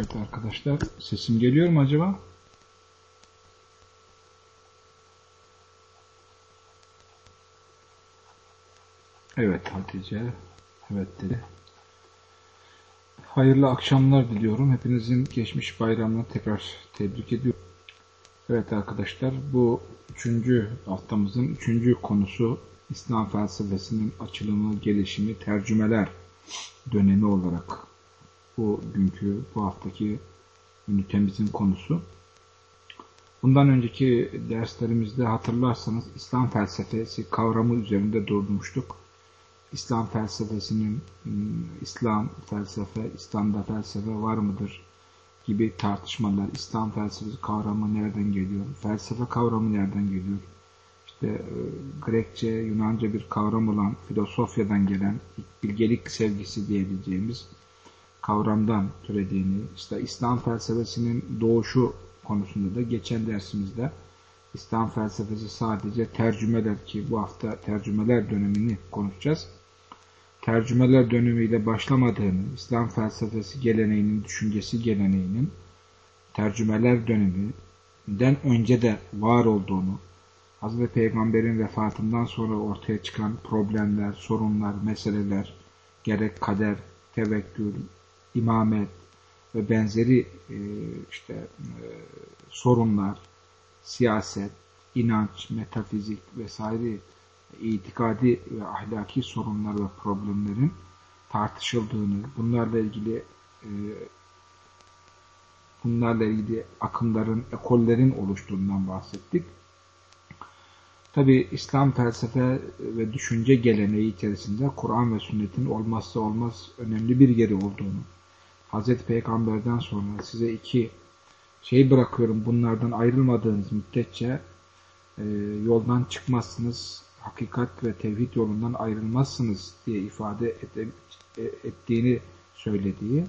Evet arkadaşlar sesim geliyor mu acaba? Evet Hatice. Evet dedi. Hayırlı akşamlar diliyorum. Hepinizin geçmiş bayramını tekrar tebrik ediyorum. Evet arkadaşlar bu üçüncü haftamızın üçüncü konusu İslam felsefesinin açılımı, gelişimi, tercümeler dönemi olarak bu günkü, bu haftaki ünitemizin konusu. Bundan önceki derslerimizde hatırlarsanız İslam felsefesi kavramı üzerinde durmuştuk. İslam felsefesinin, hmm, İslam felsefe, İslam'da felsefe var mıdır gibi tartışmalar, İslam felsefesi kavramı nereden geliyor, felsefe kavramı nereden geliyor, işte e, Grekçe, Yunanca bir kavram olan filosofyadan gelen bilgelik sevgisi diyebileceğimiz kavramdan türediğini, işte İslam felsefesinin doğuşu konusunda da geçen dersimizde İslam felsefesi sadece tercümeler ki bu hafta tercümeler dönemini konuşacağız. Tercümeler dönemiyle başlamadığını, İslam felsefesi geleneğinin, düşüncesi geleneğinin tercümeler döneminden önce de var olduğunu, Hazreti Peygamber'in vefatından sonra ortaya çıkan problemler, sorunlar, meseleler, gerek kader, tevekkül, imamet ve benzeri e, işte e, sorunlar, siyaset, inanç, metafizik vesaire itikadi ve ahlaki sorunlar ve problemlerin tartışıldığını, bunlarla ilgili e, bunlarla ilgili akımların, ekollerin oluştuğundan bahsettik. Tabi İslam felsefe ve düşünce geleneği içerisinde Kur'an ve sünnetin olmazsa olmaz önemli bir yeri olduğunu, Hazreti Peygamber'den sonra size iki şey bırakıyorum bunlardan ayrılmadığınız müddetçe e, yoldan çıkmazsınız, hakikat ve tevhid yolundan ayrılmazsınız diye ifade et, e, ettiğini söylediği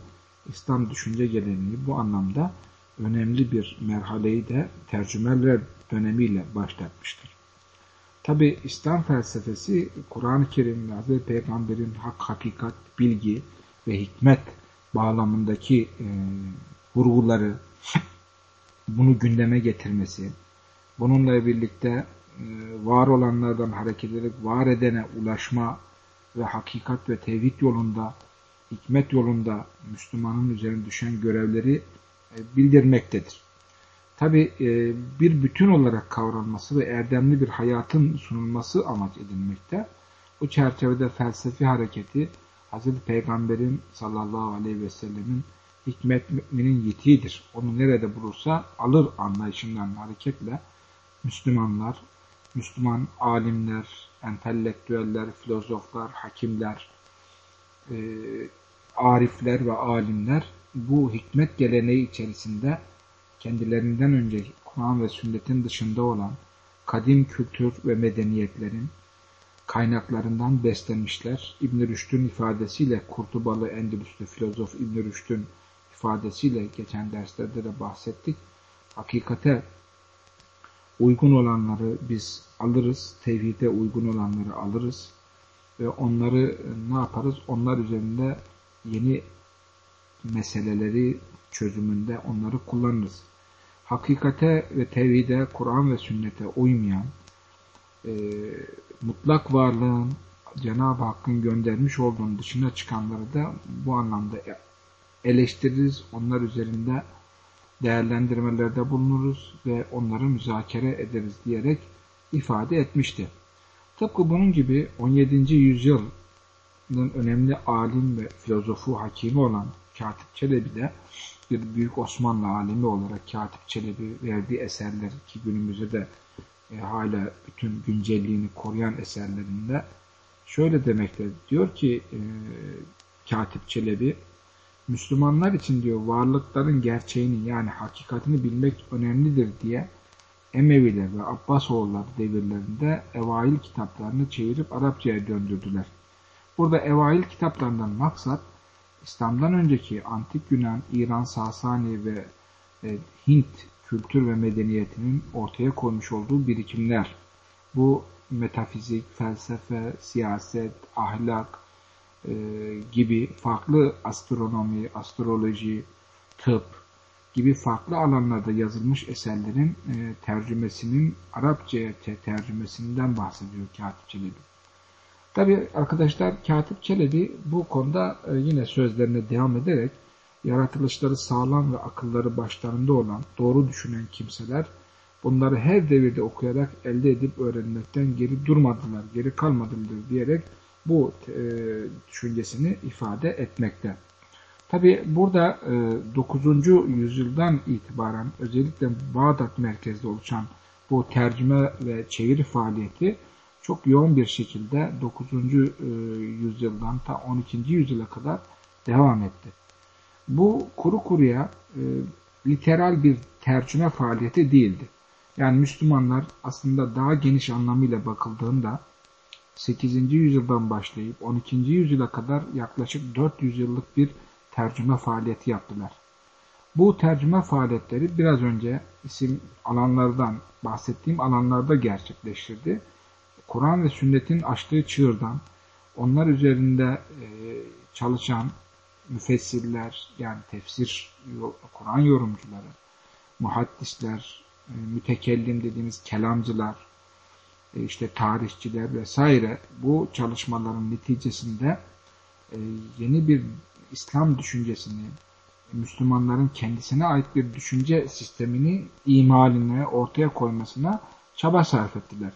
İslam düşünce geleneği bu anlamda önemli bir merhaleyi de tercümeler dönemiyle başlatmıştır. Tabi İslam felsefesi Kur'an-ı Kerim ve Peygamber'in hak, hakikat, bilgi ve hikmet bağlamındaki e, vurguları bunu gündeme getirmesi, bununla birlikte e, var olanlardan hareket ederek var edene ulaşma ve hakikat ve tevhid yolunda, hikmet yolunda Müslümanın üzerine düşen görevleri e, bildirmektedir. Tabi e, bir bütün olarak kavranması ve erdemli bir hayatın sunulması amaç edilmekte. Bu çerçevede felsefi hareketi Hz. Peygamber'in sallallahu aleyhi ve sellemin hikmet müminin yetiğidir. Onu nerede bulursa alır anlayışından hareketle Müslümanlar, Müslüman alimler, entelektüeller, filozoflar, hakimler, e, arifler ve alimler bu hikmet geleneği içerisinde kendilerinden önce Kur'an ve sünnetin dışında olan kadim kültür ve medeniyetlerin kaynaklarından beslenmişler. İbn Rüşd'ün ifadesiyle Kurtubalı Endülüslü filozof İbn Rüşd'ün ifadesiyle geçen derslerde de bahsettik. Hakikate uygun olanları biz alırız, tevhide uygun olanları alırız ve onları ne yaparız? Onlar üzerinde yeni meseleleri çözümünde onları kullanırız hakikate ve tevhide, Kur'an ve sünnete uymayan, e, mutlak varlığın Cenab-ı Hakk'ın göndermiş olduğunun dışına çıkanları da bu anlamda eleştiririz. Onlar üzerinde değerlendirmelerde bulunuruz ve onları müzakere ederiz diyerek ifade etmişti. Tıpkı bunun gibi 17. yüzyılın önemli alim ve filozofu hakimi olan Katip Çelebi de bir büyük Osmanlı alemi olarak Katip Çelebi verdiği eserler ki günümüzde de e, hala bütün güncelliğini koruyan eserlerinde şöyle demekte diyor ki e, Katip Çelebi Müslümanlar için diyor varlıkların gerçeğini yani hakikatini bilmek önemlidir diye Emeviler ve Abbasoğulları devirlerinde evail kitaplarını çevirip Arapçaya döndürdüler. Burada evail kitaplarından maksat İslam'dan önceki Antik Yunan, İran, Sasani ve e, Hint kültür ve medeniyetinin ortaya koymuş olduğu birikimler. Bu metafizik, felsefe, siyaset, ahlak e, gibi farklı astronomi, astroloji, tıp gibi farklı alanlarda yazılmış eserlerin e, tercümesinin Arapçaya tercümesinden bahsediyor Katip Çelebi. Tabi arkadaşlar Katip Çelebi bu konuda e, yine sözlerine devam ederek yaratılışları sağlam ve akılları başlarında olan doğru düşünen kimseler bunları her devirde okuyarak elde edip öğrenmekten geri durmadılar, geri kalmadılar diyerek bu e, düşüncesini ifade etmekte. Tabi burada e, 9. yüzyıldan itibaren özellikle Bağdat merkezde oluşan bu tercüme ve çeviri faaliyeti çok yoğun bir şekilde 9. E, yüzyıldan ta 12. yüzyıla kadar devam etti. Bu kuru kuruya e, literal bir tercüme faaliyeti değildi. Yani Müslümanlar aslında daha geniş anlamıyla bakıldığında 8. yüzyıldan başlayıp 12. yüzyıla kadar yaklaşık 400 yıllık bir tercüme faaliyeti yaptılar. Bu tercüme faaliyetleri biraz önce isim alanlardan bahsettiğim alanlarda gerçekleştirdi. Kur'an ve sünnetin açtığı çığırdan onlar üzerinde e, çalışan müfessirler yani tefsir Kur'an yorumcuları, muhaddisler, e, mütekellim dediğimiz kelamcılar, e, işte tarihçiler vesaire bu çalışmaların neticesinde e, yeni bir İslam düşüncesini, Müslümanların kendisine ait bir düşünce sistemini imaline, ortaya koymasına çaba sarf ettiler.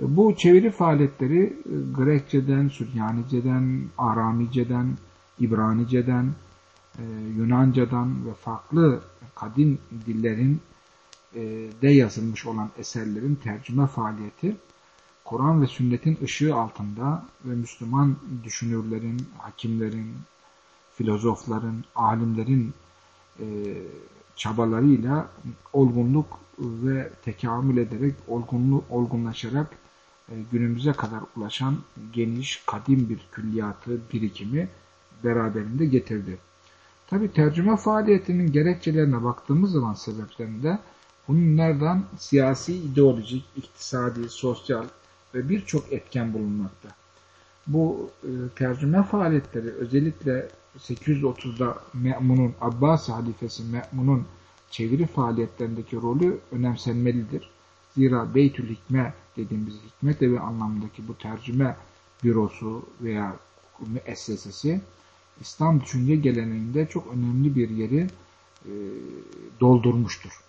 Bu çeviri faaliyetleri Grekçeden, Süryanice'den, Aramice'den, İbranice'den, e, Yunancadan ve farklı kadim dillerin de yazılmış olan eserlerin tercüme faaliyeti Kur'an ve sünnetin ışığı altında ve Müslüman düşünürlerin, hakimlerin, filozofların, alimlerin e, çabalarıyla olgunluk ve tekamül ederek, olgunlu, olgunlaşarak e, günümüze kadar ulaşan geniş, kadim bir külliyatı, birikimi beraberinde getirdi. Tabi tercüme faaliyetinin gerekçelerine baktığımız zaman sebeplerinde bunlardan siyasi, ideolojik, iktisadi, sosyal ve birçok etken bulunmakta. Bu e, tercüme faaliyetleri özellikle 830'da Me'mun'un, Abbas halifesi Me'mun'un çeviri faaliyetlerindeki rolü önemsenmelidir. Zira Beytül Hikme dediğimiz hikmet evi anlamındaki bu tercüme bürosu veya müessesesi İslam düşünce geleneğinde çok önemli bir yeri e, doldurmuştur.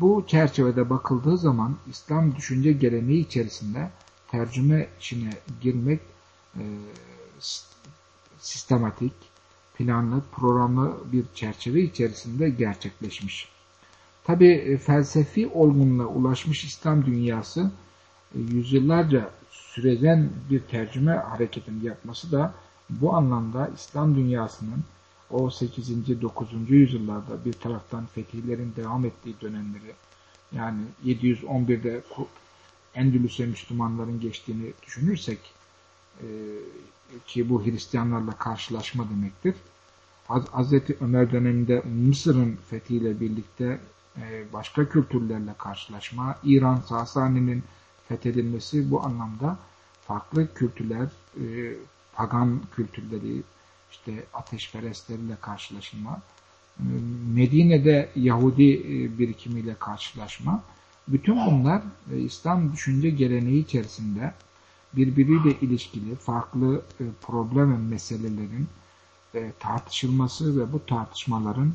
Bu çerçevede bakıldığı zaman İslam düşünce geleneği içerisinde tercüme içine girmek e, sistematik, planlı, programlı bir çerçeve içerisinde gerçekleşmiş. Tabi e, felsefi olgunluğa ulaşmış İslam dünyası yüzyıllarca süreden bir tercüme hareketini yapması da bu anlamda İslam dünyasının o 8. 9. yüzyıllarda bir taraftan fetihlerin devam ettiği dönemleri yani 711'de Endülüs'e Müslümanların geçtiğini düşünürsek e, ki bu Hristiyanlarla karşılaşma demektir. Hz. Ömer döneminde Mısır'ın fethiyle birlikte e, başka kültürlerle karşılaşma, İran Sasani'nin fethedilmesi bu anlamda farklı kültürler, e, pagan kültürleri, işte ateşperestlerle karşılaşma, e, Medine'de Yahudi birikimiyle karşılaşma, bütün bunlar İslam düşünce geleneği içerisinde birbiriyle ilişkili farklı problem ve meselelerin e, tartışılması ve bu tartışmaların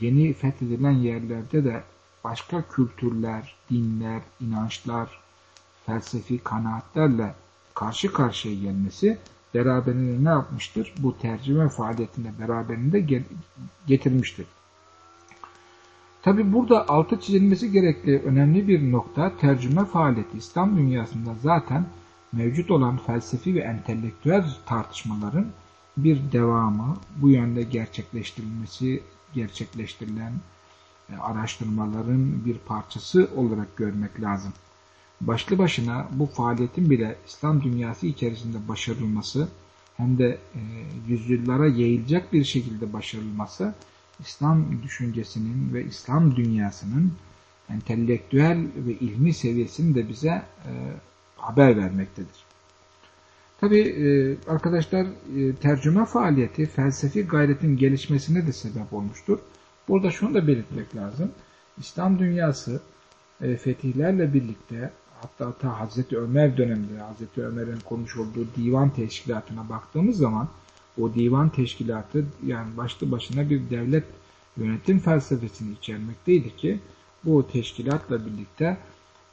yeni fethedilen yerlerde de başka kültürler, dinler, inançlar, felsefi kanaatlerle karşı karşıya gelmesi beraberinde ne yapmıştır? Bu tercüme faaliyetinde beraberinde getirmiştir. Tabi burada altı çizilmesi gerekli önemli bir nokta tercüme faaliyeti İslam dünyasında zaten mevcut olan felsefi ve entelektüel tartışmaların bir devamı, bu yönde gerçekleştirilmesi, gerçekleştirilen e, araştırmaların bir parçası olarak görmek lazım. Başlı başına bu faaliyetin bile İslam dünyası içerisinde başarılması hem de e, yüzyıllara yayılacak bir şekilde başarılması İslam düşüncesinin ve İslam dünyasının entelektüel ve ilmi seviyesini de bize e, haber vermektedir. Tabi e, arkadaşlar e, tercüme faaliyeti felsefi gayretin gelişmesine de sebep olmuştur. Burada şunu da belirtmek lazım. İslam dünyası e, fetihlerle birlikte hatta ta Hazreti Ömer döneminde Hazreti Ömer'in konmuş olduğu divan teşkilatına baktığımız zaman o divan teşkilatı yani başlı başına bir devlet yönetim felsefesini içermekteydi ki bu teşkilatla birlikte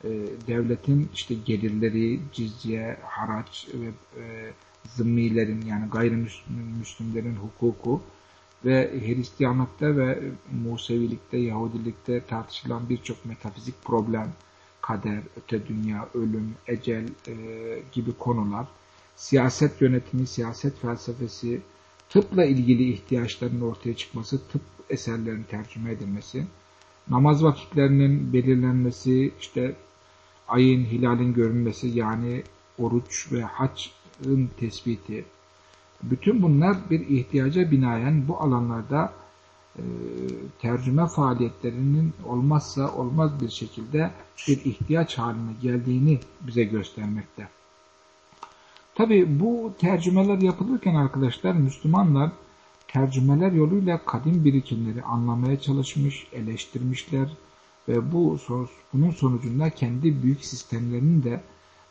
e, devletin işte gelirleri, cizye, haraç ve e, zımmilerin yani gayrimüslimlerin hukuku ve Hristiyanlıkta ve Musevilikte, Yahudilikte tartışılan birçok metafizik problem, kader, öte dünya, ölüm, ecel e, gibi konular, siyaset yönetimi, siyaset felsefesi, tıpla ilgili ihtiyaçların ortaya çıkması, tıp eserlerin tercüme edilmesi, namaz vakitlerinin belirlenmesi, işte ayın, hilalin görünmesi yani oruç ve haçın tespiti, bütün bunlar bir ihtiyaca binaen bu alanlarda tercüme faaliyetlerinin olmazsa olmaz bir şekilde bir ihtiyaç haline geldiğini bize göstermekte. Tabi bu tercümeler yapılırken arkadaşlar Müslümanlar tercümeler yoluyla kadim birikimleri anlamaya çalışmış, eleştirmişler ve bu bunun sonucunda kendi büyük sistemlerini de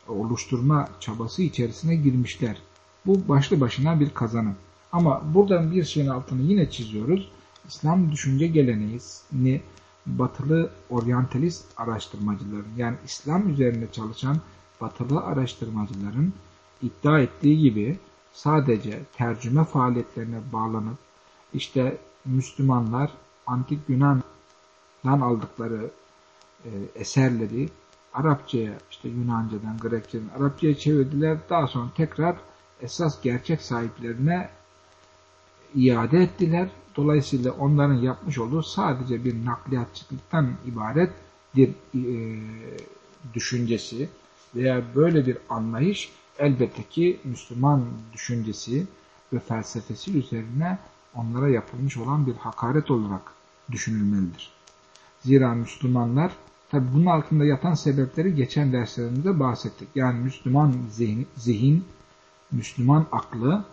oluşturma çabası içerisine girmişler. Bu başlı başına bir kazanım. Ama buradan bir şeyin altını yine çiziyoruz. İslam düşünce geleneğini batılı oryantalist araştırmacıların yani İslam üzerine çalışan batılı araştırmacıların iddia ettiği gibi sadece tercüme faaliyetlerine bağlanıp işte Müslümanlar antik Yunan'dan aldıkları e, eserleri Arapçaya işte Yunanca'dan Grekçe'den Arapçaya çevirdiler. Daha sonra tekrar esas gerçek sahiplerine iade ettiler. Dolayısıyla onların yapmış olduğu sadece bir nakliyatçılıktan ibaret bir e, düşüncesi veya böyle bir anlayış elbette ki Müslüman düşüncesi ve felsefesi üzerine onlara yapılmış olan bir hakaret olarak düşünülmelidir. Zira Müslümanlar, tabi bunun altında yatan sebepleri geçen derslerimizde bahsettik. Yani Müslüman zihin, zihin Müslüman aklı,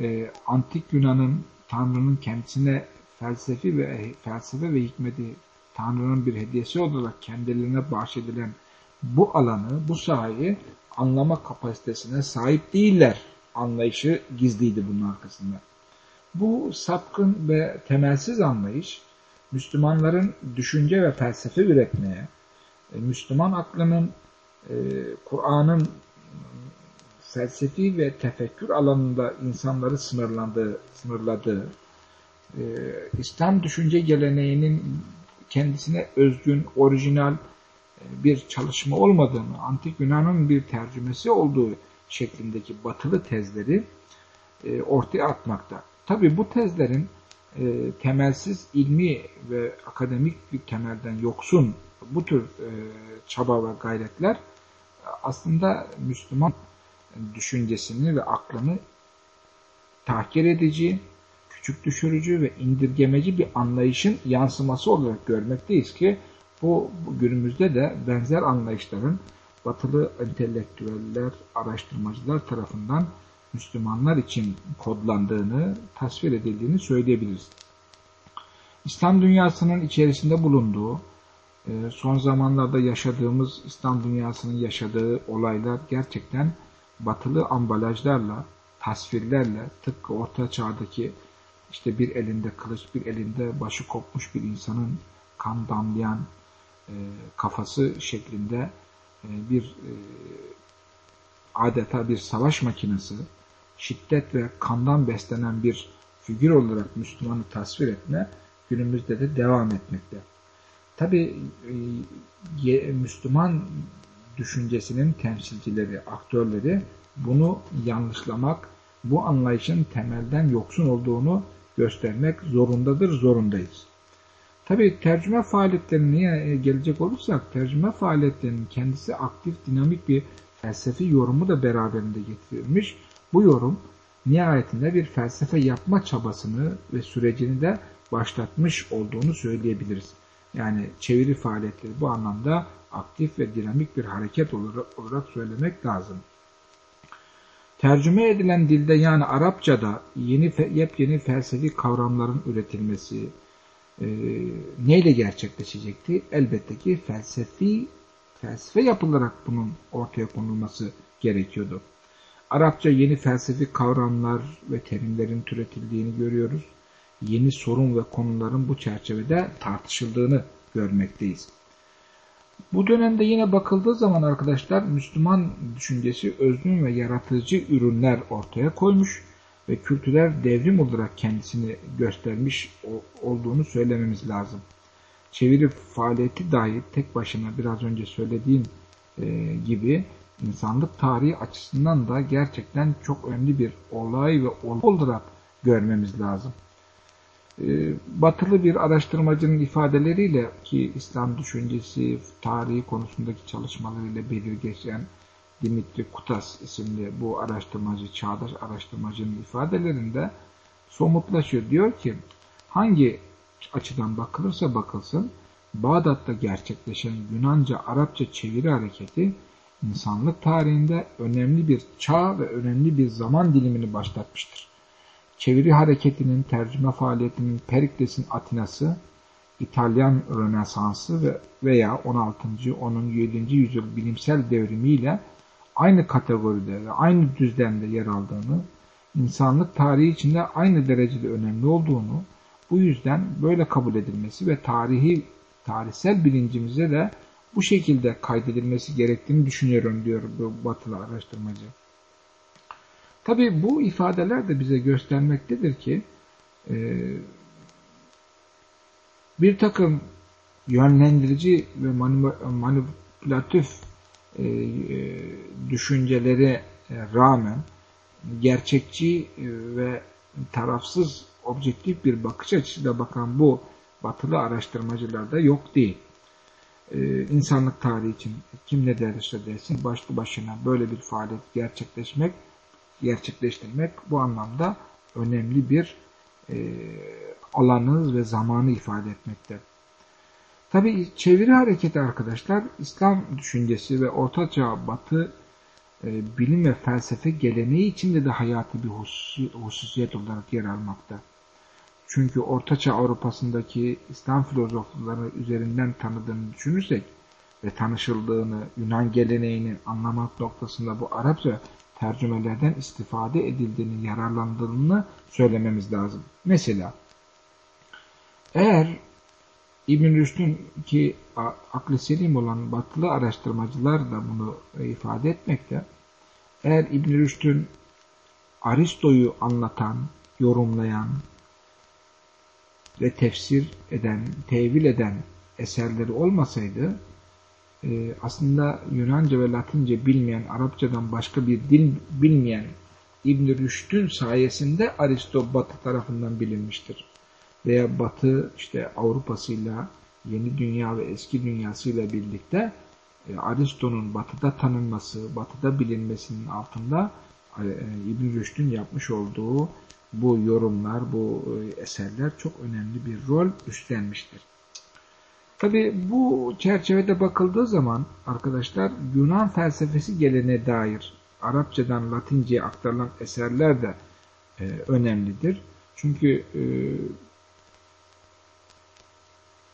e, antik Yunan'ın Tanrı'nın kendisine felsefi ve felsefe ve hikmeti Tanrı'nın bir hediyesi olarak kendilerine bahşedilen bu alanı, bu sahayı anlama kapasitesine sahip değiller anlayışı gizliydi bunun arkasında. Bu sapkın ve temelsiz anlayış Müslümanların düşünce ve felsefe üretmeye, e, Müslüman aklının e, Kur'an'ın felsefi ve tefekkür alanında insanları sınırlandığı, sınırladığı, e, İslam düşünce geleneğinin kendisine özgün, orijinal e, bir çalışma olmadığını, Antik Yunan'ın bir tercümesi olduğu şeklindeki batılı tezleri e, ortaya atmakta. Tabi bu tezlerin e, temelsiz ilmi ve akademik bir temelden yoksun bu tür e, çaba ve gayretler aslında Müslüman düşüncesini ve aklını tahkir edici, küçük düşürücü ve indirgemeci bir anlayışın yansıması olarak görmekteyiz ki bu, günümüzde de benzer anlayışların batılı entelektüeller, araştırmacılar tarafından Müslümanlar için kodlandığını, tasvir edildiğini söyleyebiliriz. İslam dünyasının içerisinde bulunduğu, e, son zamanlarda yaşadığımız İslam dünyasının yaşadığı olaylar gerçekten batılı ambalajlarla, tasvirlerle tıpkı orta çağdaki işte bir elinde kılıç, bir elinde başı kopmuş bir insanın kan damlayan e, kafası şeklinde e, bir e, adeta bir savaş makinesi, şiddet ve kandan beslenen bir figür olarak Müslümanı tasvir etme günümüzde de devam etmekte. Tabi e, Müslüman düşüncesinin temsilcileri, aktörleri bunu yanlışlamak, bu anlayışın temelden yoksun olduğunu göstermek zorundadır, zorundayız. Tabi tercüme faaliyetlerine gelecek olursak, tercüme faaliyetlerinin kendisi aktif, dinamik bir felsefi yorumu da beraberinde getirilmiş. Bu yorum nihayetinde bir felsefe yapma çabasını ve sürecini de başlatmış olduğunu söyleyebiliriz. Yani çeviri faaliyetleri bu anlamda aktif ve dinamik bir hareket olarak, söylemek lazım. Tercüme edilen dilde yani Arapçada yeni yepyeni felsefi kavramların üretilmesi, e, neyle gerçekleşecekti? Elbette ki felsefi felsefe yapılarak bunun ortaya konulması gerekiyordu. Arapça yeni felsefi kavramlar ve terimlerin türetildiğini görüyoruz. Yeni sorun ve konuların bu çerçevede tartışıldığını görmekteyiz. Bu dönemde yine bakıldığı zaman arkadaşlar Müslüman düşüncesi özgün ve yaratıcı ürünler ortaya koymuş ve kültürel devrim olarak kendisini göstermiş olduğunu söylememiz lazım. Çeviri faaliyeti dahi tek başına biraz önce söylediğim e, gibi insanlık tarihi açısından da gerçekten çok önemli bir olay ve olay olarak görmemiz lazım. Ee, batılı bir araştırmacının ifadeleriyle ki İslam düşüncesi, tarihi konusundaki çalışmalarıyla belirgeçen Dimitri Kutas isimli bu araştırmacı, çağdaş araştırmacının ifadelerinde somutlaşıyor. Diyor ki hangi açıdan bakılırsa bakılsın Bağdat'ta gerçekleşen Yunanca-Arapça çeviri hareketi insanlık tarihinde önemli bir çağ ve önemli bir zaman dilimini başlatmıştır. Çeviri hareketinin, tercüme faaliyetinin Perikles'in Atinası, İtalyan Rönesansı ve veya 16. 17. yüzyıl bilimsel devrimiyle aynı kategoride ve aynı düzlemde yer aldığını, insanlık tarihi içinde aynı derecede önemli olduğunu, bu yüzden böyle kabul edilmesi ve tarihi tarihsel bilincimize de bu şekilde kaydedilmesi gerektiğini düşünüyorum diyor bu batılı araştırmacı. Tabi bu ifadeler de bize göstermektedir ki e, bir takım yönlendirici ve manipülatif e, e, düşüncelere rağmen gerçekçi ve tarafsız objektif bir bakış açısıyla bakan bu batılı araştırmacılarda yok değil. Ee, insanlık tarihi için kim ne derse desin başlı başına böyle bir faaliyet gerçekleşmek gerçekleştirmek bu anlamda önemli bir e, alanı ve zamanı ifade etmekte. Tabi çeviri hareketi arkadaşlar İslam düşüncesi ve Ortaçağ Batı e, bilim ve felsefe geleneği içinde de hayati bir hususiyet olarak yer almakta. Çünkü Ortaçağ Avrupa'sındaki İslam filozofları üzerinden tanıdığını düşünürsek ve tanışıldığını, Yunan geleneğini anlamak noktasında bu Arapça tercümelerden istifade edildiğini, yararlandığını söylememiz lazım. Mesela eğer İbn Rüşd'ün ki aklı selim olan batılı araştırmacılar da bunu ifade etmekte. Eğer İbn Rüşd'ün Aristo'yu anlatan, yorumlayan, ve tefsir eden, tevil eden eserleri olmasaydı e, aslında Yunanca ve Latince bilmeyen, Arapçadan başka bir dil bilmeyen İbn Rüşd'ün sayesinde Aristo Batı tarafından bilinmiştir. Veya Batı işte Avrupa'sıyla yeni dünya ve eski dünyasıyla birlikte e, Aristo'nun Batı'da tanınması, Batı'da bilinmesinin altında e, İbn Rüşd'ün yapmış olduğu bu yorumlar, bu e, eserler çok önemli bir rol üstlenmiştir. Tabi bu çerçevede bakıldığı zaman arkadaşlar Yunan felsefesi gelene dair Arapçadan Latince'ye aktarılan eserler de e, önemlidir. Çünkü e,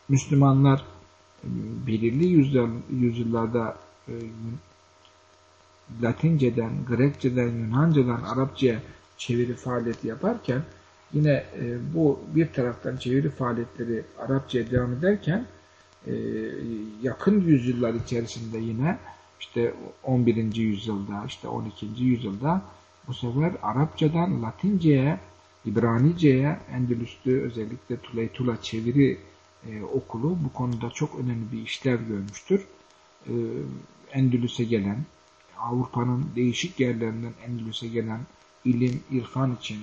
Müslümanlar e, belirli yüzyıl, yüzyıllarda e, Latince'den, Grekçeden, Yunanca'dan Arapça'ya çeviri faaliyeti yaparken yine e, bu bir taraftan çeviri faaliyetleri Arapçaya devam ederken e, yakın yüzyıllar içerisinde yine işte 11. yüzyılda işte 12. yüzyılda bu sefer Arapçadan Latince'ye İbranice'ye Endülüs'te özellikle Tuleytula çeviri e, okulu bu konuda çok önemli bir işlev görmüştür. E, Endülüs'e gelen Avrupa'nın değişik yerlerinden Endülüs'e gelen ilim, irfan için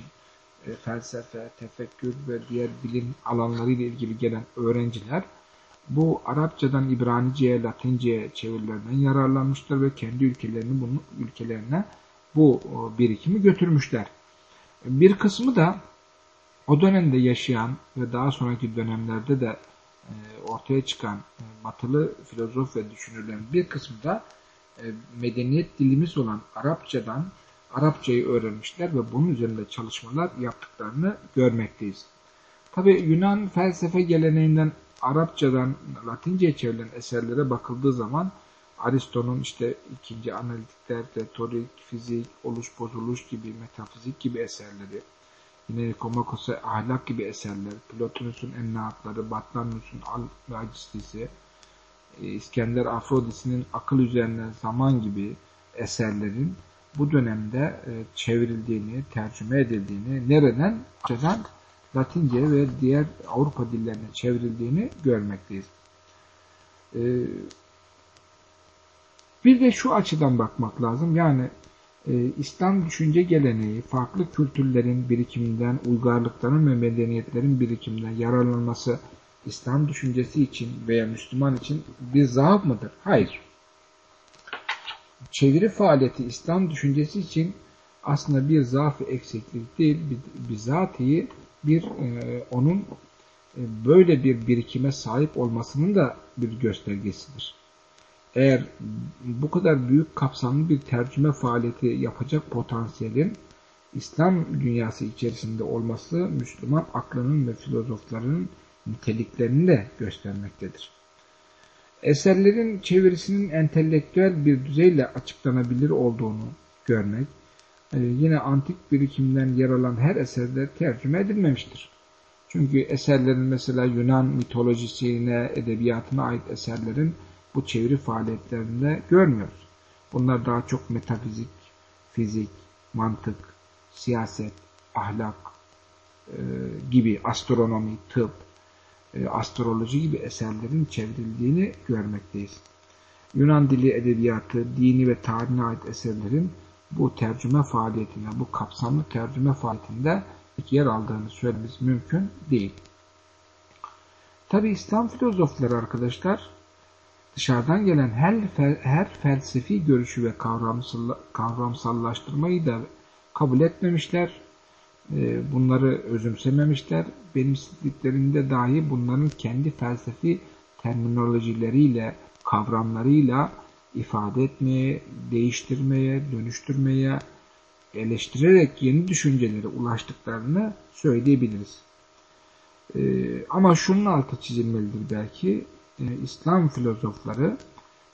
e, felsefe, tefekkür ve diğer bilim alanları ile ilgili gelen öğrenciler bu Arapçadan İbranice'ye, Latince'ye çevirilerden yararlanmışlar ve kendi ülkelerini bunun ülkelerine bu birikimi götürmüşler. Bir kısmı da o dönemde yaşayan ve daha sonraki dönemlerde de e, ortaya çıkan e, batılı filozof ve düşünürlerin bir kısmı da e, medeniyet dilimiz olan Arapçadan Arapçayı öğrenmişler ve bunun üzerinde çalışmalar yaptıklarını görmekteyiz. Tabi Yunan felsefe geleneğinden Arapçadan Latince'ye çevrilen eserlere bakıldığı zaman Aristo'nun işte ikinci analitikler, retorik, fizik, oluş bozuluş gibi, metafizik gibi eserleri, yine Nikomakos'a ahlak gibi eserler, Plotinus'un Ennaatları, Batlamyus'un Al-Macislisi, e, İskender Afrodisi'nin akıl üzerine zaman gibi eserlerin bu dönemde e, çevrildiğini, tercüme edildiğini, nereden? Arapçadan Latince ve diğer Avrupa dillerine çevrildiğini görmekteyiz. Ee, bir de şu açıdan bakmak lazım. Yani e, İslam düşünce geleneği farklı kültürlerin birikiminden, uygarlıkların ve medeniyetlerin birikiminden yararlanması İslam düşüncesi için veya Müslüman için bir zaaf mıdır? Hayır. Çeviri faaliyeti İslam düşüncesi için aslında bir zaaf eksiklik değil, bizatihi bir e, onun e, böyle bir birikime sahip olmasının da bir göstergesidir. Eğer bu kadar büyük kapsamlı bir tercüme faaliyeti yapacak potansiyelin İslam dünyası içerisinde olması Müslüman aklının ve filozoflarının niteliklerini de göstermektedir. Eserlerin çevirisinin entelektüel bir düzeyle açıklanabilir olduğunu görmek, yine antik birikimden yer alan her eserde tercüme edilmemiştir. Çünkü eserlerin mesela Yunan mitolojisine, edebiyatına ait eserlerin bu çeviri faaliyetlerinde görmüyoruz. Bunlar daha çok metafizik, fizik, mantık, siyaset, ahlak e, gibi astronomi, tıp, e, astroloji gibi eserlerin çevrildiğini görmekteyiz. Yunan dili edebiyatı, dini ve tarihine ait eserlerin bu tercüme faaliyetine, bu kapsamlı tercüme faaliyetinde yer aldığını söylememiz mümkün değil. Tabi İslam filozofları arkadaşlar dışarıdan gelen her, her felsefi görüşü ve kavramsal, kavramsallaştırmayı da kabul etmemişler. Ee, bunları özümsememişler. Benimsediklerinde dahi bunların kendi felsefi terminolojileriyle, kavramlarıyla ifade etmeye, değiştirmeye, dönüştürmeye, eleştirerek yeni düşüncelere ulaştıklarını söyleyebiliriz. Ee, ama şunun altı çizilmelidir belki, e, İslam filozofları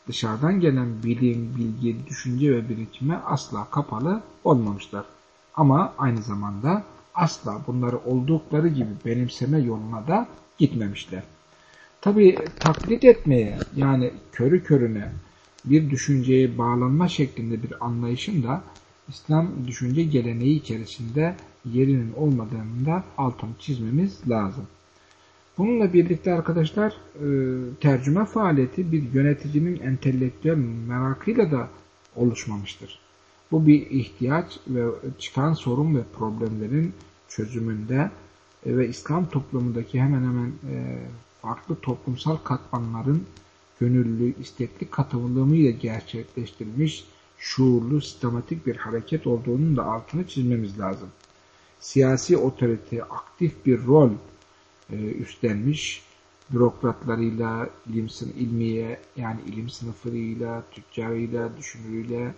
dışarıdan gelen bilim, bilgi, düşünce ve birikime asla kapalı olmamışlar. Ama aynı zamanda asla bunları oldukları gibi benimseme yoluna da gitmemişler. Tabi taklit etmeye yani körü körüne bir düşünceye bağlanma şeklinde bir anlayışın da İslam düşünce geleneği içerisinde yerinin olmadığını da altını çizmemiz lazım. Bununla birlikte arkadaşlar e, tercüme faaliyeti bir yöneticinin entelektüel merakıyla da oluşmamıştır. Bu bir ihtiyaç ve çıkan sorun ve problemlerin çözümünde e, ve İslam toplumundaki hemen hemen e, farklı toplumsal katmanların gönüllü, istekli katılımıyla gerçekleştirilmiş şuurlu, sistematik bir hareket olduğunun da altını çizmemiz lazım. Siyasi otorite aktif bir rol e, üstlenmiş, bürokratlarıyla, ilim ilmiye yani ilim sınıfıyla, tüccarıyla, düşünürüyle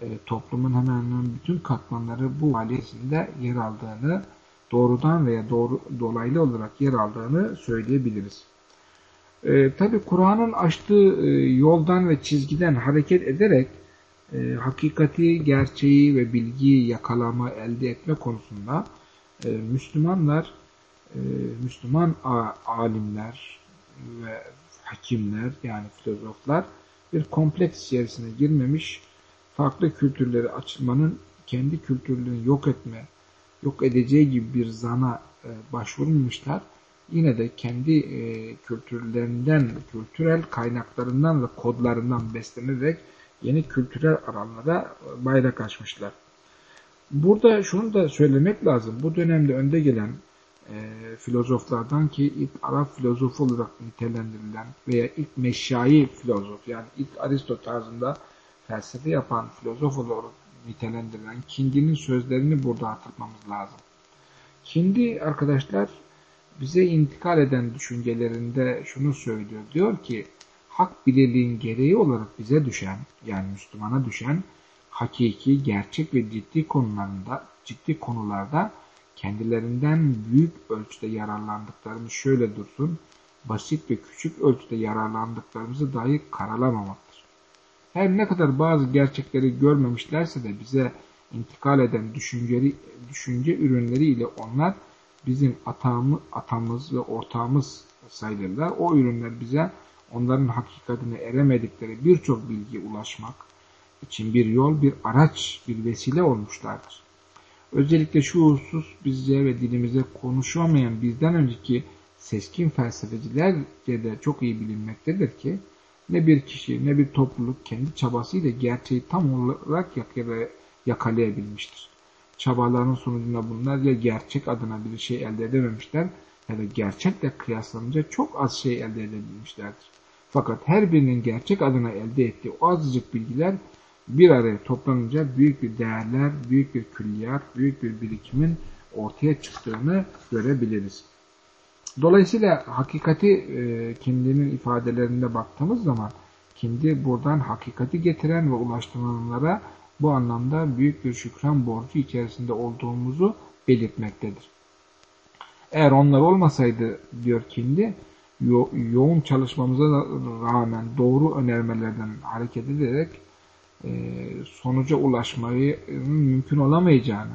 e, toplumun hemen hemen bütün katmanları bu faaliyetinde yer aldığını, doğrudan veya doğru, dolaylı olarak yer aldığını söyleyebiliriz. E, Tabi Kur'an'ın açtığı e, yoldan ve çizgiden hareket ederek e, hakikati, gerçeği ve bilgiyi yakalama, elde etme konusunda e, Müslümanlar, e, Müslüman alimler ve hakimler yani filozoflar bir kompleks içerisine girmemiş, farklı kültürleri açılmanın kendi kültürlerini yok etme, yok edeceği gibi bir zana e, başvurmuşlar yine de kendi e, kültürlerinden, kültürel kaynaklarından ve kodlarından beslenerek yeni kültürel alanlara bayrak açmışlar. Burada şunu da söylemek lazım. Bu dönemde önde gelen e, filozoflardan ki ilk Arap filozofu olarak nitelendirilen veya ilk meşyai filozof yani ilk Aristo tarzında felsefe yapan filozof olarak nitelendirilen Kindi'nin sözlerini burada hatırlamamız lazım. Kindi arkadaşlar bize intikal eden düşüncelerinde şunu söylüyor. Diyor ki hak bilirliğin gereği olarak bize düşen yani Müslümana düşen hakiki, gerçek ve ciddi konularında ciddi konularda kendilerinden büyük ölçüde yararlandıklarımız şöyle dursun, basit ve küçük ölçüde yararlandıklarımızı dahi karalamamaktır. Her ne kadar bazı gerçekleri görmemişlerse de bize intikal eden düşünceli, düşünce ürünleri onlar bizim atağımı, atamız ve ortağımız sayılırlar. O ürünler bize onların hakikatine eremedikleri birçok bilgiye ulaşmak için bir yol, bir araç, bir vesile olmuşlardır. Özellikle şu husus bizce ve dilimize konuşamayan bizden önceki seskin felsefecilerce de çok iyi bilinmektedir ki ne bir kişi ne bir topluluk kendi çabasıyla gerçeği tam olarak yakalayabilmiştir. Çabaların sonucunda bunlar ya gerçek adına bir şey elde edememişler ya da gerçekle kıyaslanınca çok az şey elde edebilmişlerdir. Fakat her birinin gerçek adına elde ettiği o azıcık bilgiler bir araya toplanınca büyük bir değerler, büyük bir külliyat, büyük bir birikimin ortaya çıktığını görebiliriz. Dolayısıyla hakikati e, kendinin ifadelerinde baktığımız zaman kendi buradan hakikati getiren ve ulaştıranlara bu anlamda büyük bir şükran borcu içerisinde olduğumuzu belirtmektedir. Eğer onlar olmasaydı diyor kendi yo yoğun çalışmamıza rağmen doğru önermelerden hareket ederek e, sonuca ulaşmayı mümkün olamayacağını,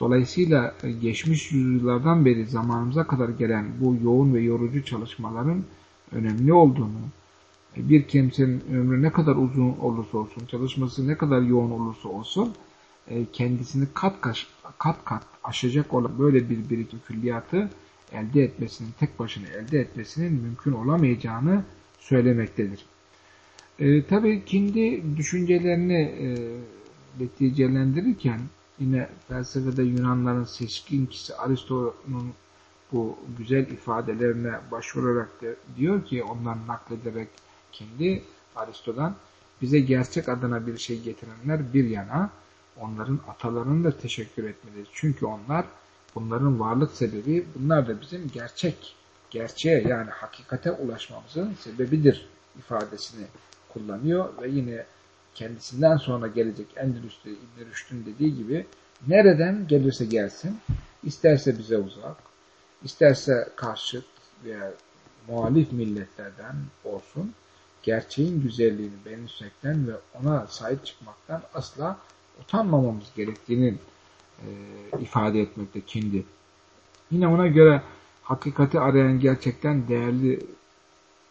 dolayısıyla geçmiş yüzyıllardan beri zamanımıza kadar gelen bu yoğun ve yorucu çalışmaların önemli olduğunu, bir kimsenin ömrü ne kadar uzun olursa olsun, çalışması ne kadar yoğun olursa olsun, e, kendisini kat kat, kat, aşacak olan böyle bir birikim külliyatı elde etmesinin, tek başına elde etmesinin mümkün olamayacağını söylemektedir. E, Tabi kendi düşüncelerini e, neticelendirirken yine felsefede Yunanların seçkin kişi Aristo'nun bu güzel ifadelerine başvurarak da diyor ki ondan naklederek kendi Aristo'dan bize gerçek adına bir şey getirenler bir yana onların atalarını da teşekkür etmeliyiz. Çünkü onlar bunların varlık sebebi bunlar da bizim gerçek, gerçeğe yani hakikate ulaşmamızın sebebidir ifadesini kullanıyor ve yine kendisinden sonra gelecek Endülüs'te İbn Rüşd'ün dediği gibi nereden gelirse gelsin, isterse bize uzak, isterse karşıt veya muhalif milletlerden olsun, gerçeğin güzelliğini benimsemekten ve ona sahip çıkmaktan asla utanmamamız gerektiğini e, ifade etmekte kendi. Yine ona göre hakikati arayan gerçekten değerli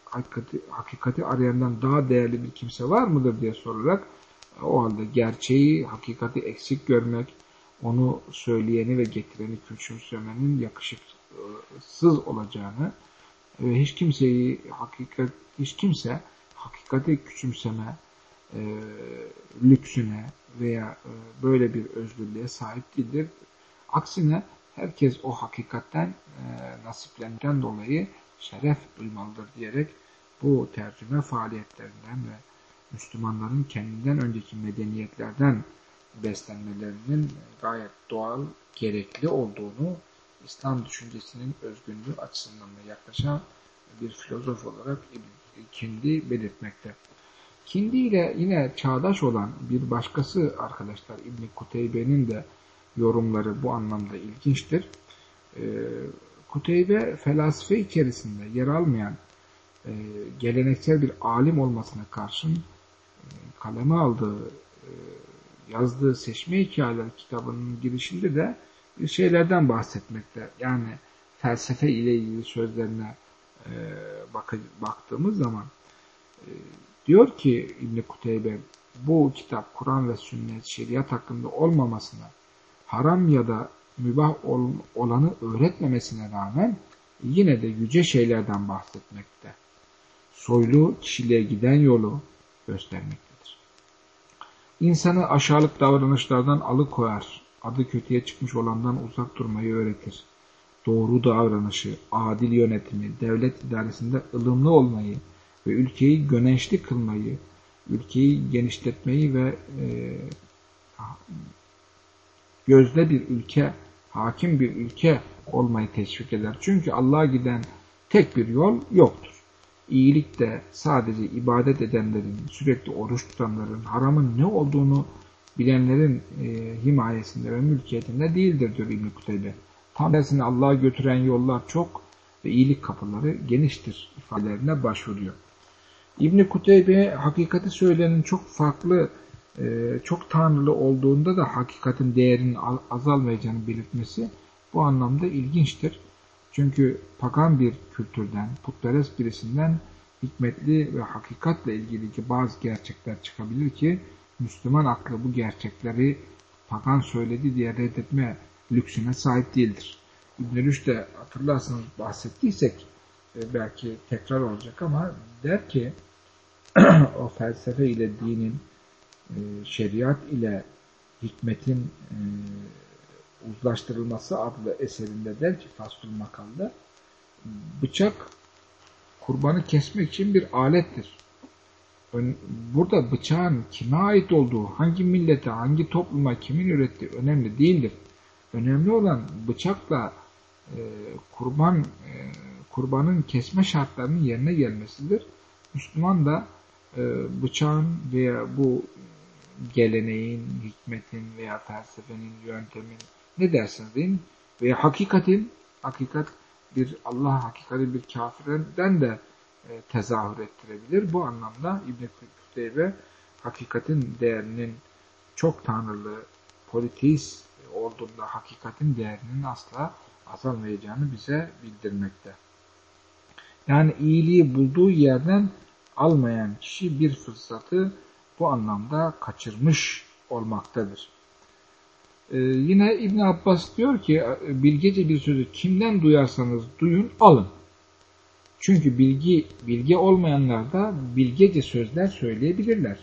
hakikati, hakikati arayandan daha değerli bir kimse var mıdır diye sorarak o halde gerçeği, hakikati eksik görmek, onu söyleyeni ve getireni küçümsemenin yakışıksız olacağını ve hiç kimseyi hakikat hiç kimse hakikati küçümseme e, lüksüne veya e, böyle bir özgürlüğe sahip değildir. Aksine herkes o hakikatten e, nasiplerinden dolayı şeref duymalıdır diyerek bu tercüme faaliyetlerinden ve Müslümanların kendinden önceki medeniyetlerden beslenmelerinin gayet doğal, gerekli olduğunu İslam düşüncesinin özgünlüğü açısından da yaklaşan bir filozof olarak kendi belirtmekte. Kindi ile yine çağdaş olan bir başkası arkadaşlar İbn Kuteybe'nin de yorumları bu anlamda ilginçtir. Ee, Kuteybe felsefe içerisinde yer almayan e, geleneksel bir alim olmasına karşın e, kaleme aldığı, e, yazdığı Seçme Hikayeler kitabının girişinde de bir şeylerden bahsetmekte. Yani felsefe ile ilgili sözlerine e, bak baktığımız zaman e, diyor ki İbn Kuteybe bu kitap Kur'an ve sünnet şeriat hakkında olmamasına haram ya da mübah ol, olanı öğretmemesine rağmen yine de yüce şeylerden bahsetmekte. Soylu kişiliğe giden yolu göstermektedir. İnsanı aşağılık davranışlardan alıkoyar, adı kötüye çıkmış olandan uzak durmayı öğretir. Doğru davranışı, adil yönetimi, devlet idaresinde ılımlı olmayı ve ülkeyi göneşli kılmayı, ülkeyi genişletmeyi ve e, gözde bir ülke, hakim bir ülke olmayı teşvik eder. Çünkü Allah'a giden tek bir yol yoktur. İyilik de sadece ibadet edenlerin, sürekli oruç tutanların, haramın ne olduğunu bilenlerin e, himayesinde ve mülkiyetinde değildir diyor İbn-i Kuteybe. Tam tersine Allah'a götüren yollar çok ve iyilik kapıları geniştir ifadelerine başvuruyor. İbni Kuteybe hakikati söyleyenin çok farklı, e, çok tanrılı olduğunda da hakikatin değerinin azalmayacağını belirtmesi bu anlamda ilginçtir. Çünkü pagan bir kültürden, putperest birisinden hikmetli ve hakikatle ilgili ki bazı gerçekler çıkabilir ki Müslüman aklı bu gerçekleri pagan söyledi diye reddetme lüksüne sahip değildir. İbn-i Rüşd'e hatırlarsanız bahsettiysek e, belki tekrar olacak ama der ki o felsefe ile dinin e, şeriat ile hikmetin e, uzlaştırılması adlı eserinde der ki Faslul Makal'da bıçak kurbanı kesmek için bir alettir. Burada bıçağın kime ait olduğu, hangi millete, hangi topluma, kimin ürettiği önemli değildir. Önemli olan bıçakla e, kurban e, kurbanın kesme şartlarının yerine gelmesidir. Müslüman da e, bıçağın veya bu geleneğin, hikmetin veya felsefenin, yöntemin ne dersiniz deyin veya hakikatin, hakikat bir Allah hakikati bir kafirden de e, tezahür ettirebilir. Bu anlamda İbn-i Küteybe hakikatin değerinin çok tanrılı, politeist olduğunda hakikatin değerinin asla azalmayacağını bize bildirmekte. Yani iyiliği bulduğu yerden almayan kişi bir fırsatı bu anlamda kaçırmış olmaktadır. Ee, yine İbn Abbas diyor ki bilgece bir sözü kimden duyarsanız duyun alın. Çünkü bilgi bilgi olmayanlar da bilgece sözler söyleyebilirler.